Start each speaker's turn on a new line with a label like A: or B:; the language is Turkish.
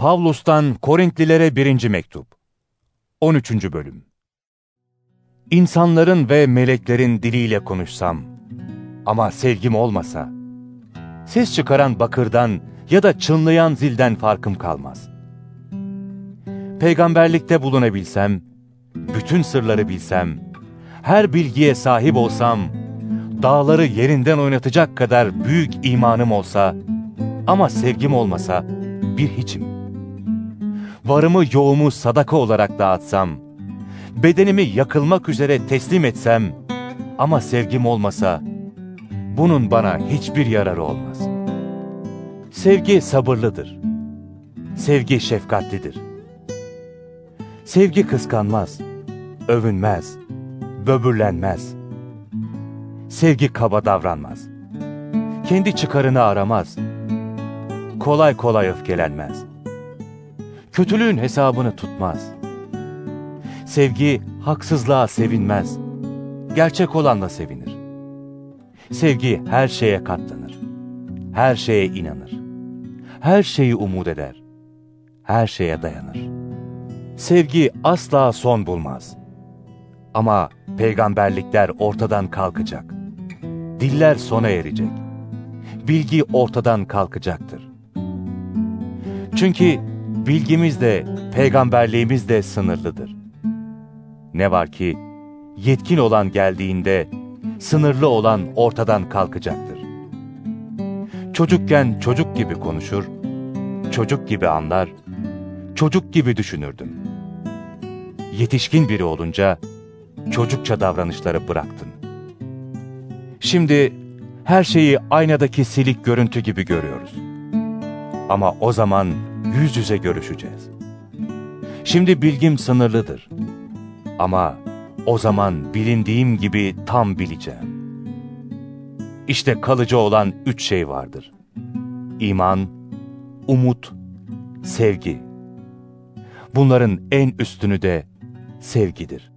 A: Pavlus'tan Korintlilere 1. Mektup 13. Bölüm İnsanların ve meleklerin diliyle konuşsam ama sevgim olmasa, ses çıkaran bakırdan ya da çınlayan zilden farkım kalmaz. Peygamberlikte bulunabilsem, bütün sırları bilsem, her bilgiye sahip olsam, dağları yerinden oynatacak kadar büyük imanım olsa ama sevgim olmasa bir hiçim. Varımı yoğumu sadaka olarak dağıtsam, bedenimi yakılmak üzere teslim etsem ama sevgim olmasa bunun bana hiçbir yararı olmaz. Sevgi sabırlıdır. Sevgi şefkatlidir. Sevgi kıskanmaz, övünmez, böbürlenmez. Sevgi kaba davranmaz. Kendi çıkarını aramaz. Kolay kolay öfkelenmez. Kötülüğün hesabını tutmaz. Sevgi haksızlığa sevinmez. Gerçek olanla sevinir. Sevgi her şeye katlanır. Her şeye inanır. Her şeyi umut eder. Her şeye dayanır. Sevgi asla son bulmaz. Ama peygamberlikler ortadan kalkacak. Diller sona erecek. Bilgi ortadan kalkacaktır. Çünkü bilgimiz de peygamberliğimiz de sınırlıdır. Ne var ki yetkin olan geldiğinde sınırlı olan ortadan kalkacaktır. Çocukken çocuk gibi konuşur, çocuk gibi anlar, çocuk gibi düşünürdün. Yetişkin biri olunca çocukça davranışları bıraktın. Şimdi her şeyi aynadaki silik görüntü gibi görüyoruz. Ama o zaman yüz yüze görüşeceğiz. Şimdi bilgim sınırlıdır. Ama o zaman bilindiğim gibi tam bileceğim. İşte kalıcı olan üç şey vardır. İman, umut, sevgi. Bunların en üstünü de sevgidir.